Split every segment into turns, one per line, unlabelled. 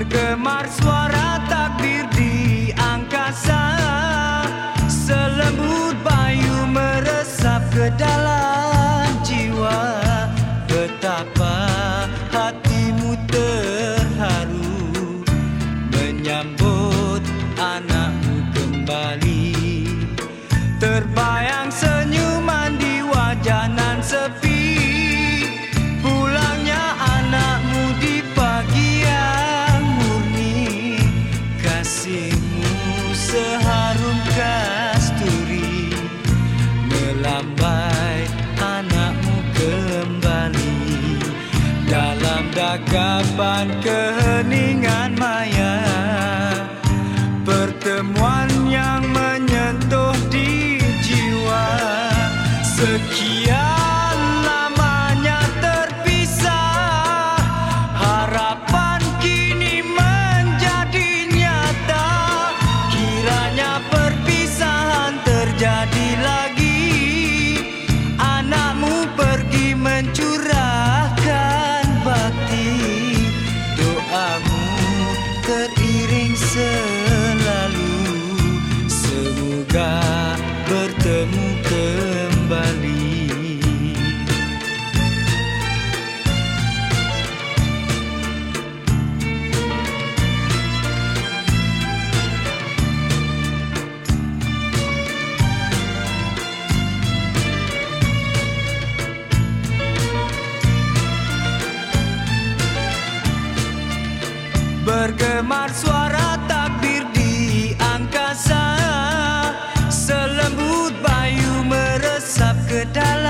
Bergemar suara takdir di angkasa Selembut bayu meresap ke dalam jiwa Betapa hatimu terharu Menyambut anakmu kembali Terbayang Kapan keningan maya Pertemuan yang menyentuh di jiwa Sekian lamanya terpisah Harapan kini menjadi nyata Kiranya perpisahan terjadi lagi Anakmu pergi mencurah Jika bertemu kembali Bergemar suara could I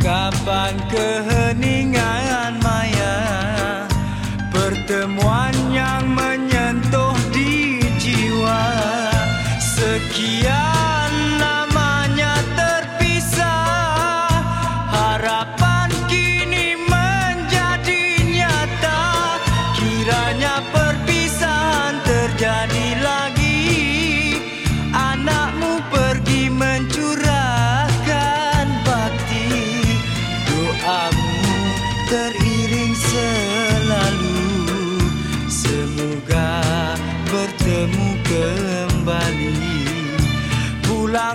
kapan keheningan maya pertemuan yang menyentuh di jiwa sekian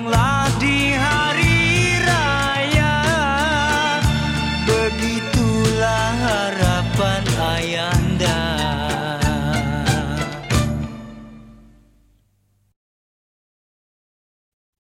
lang lang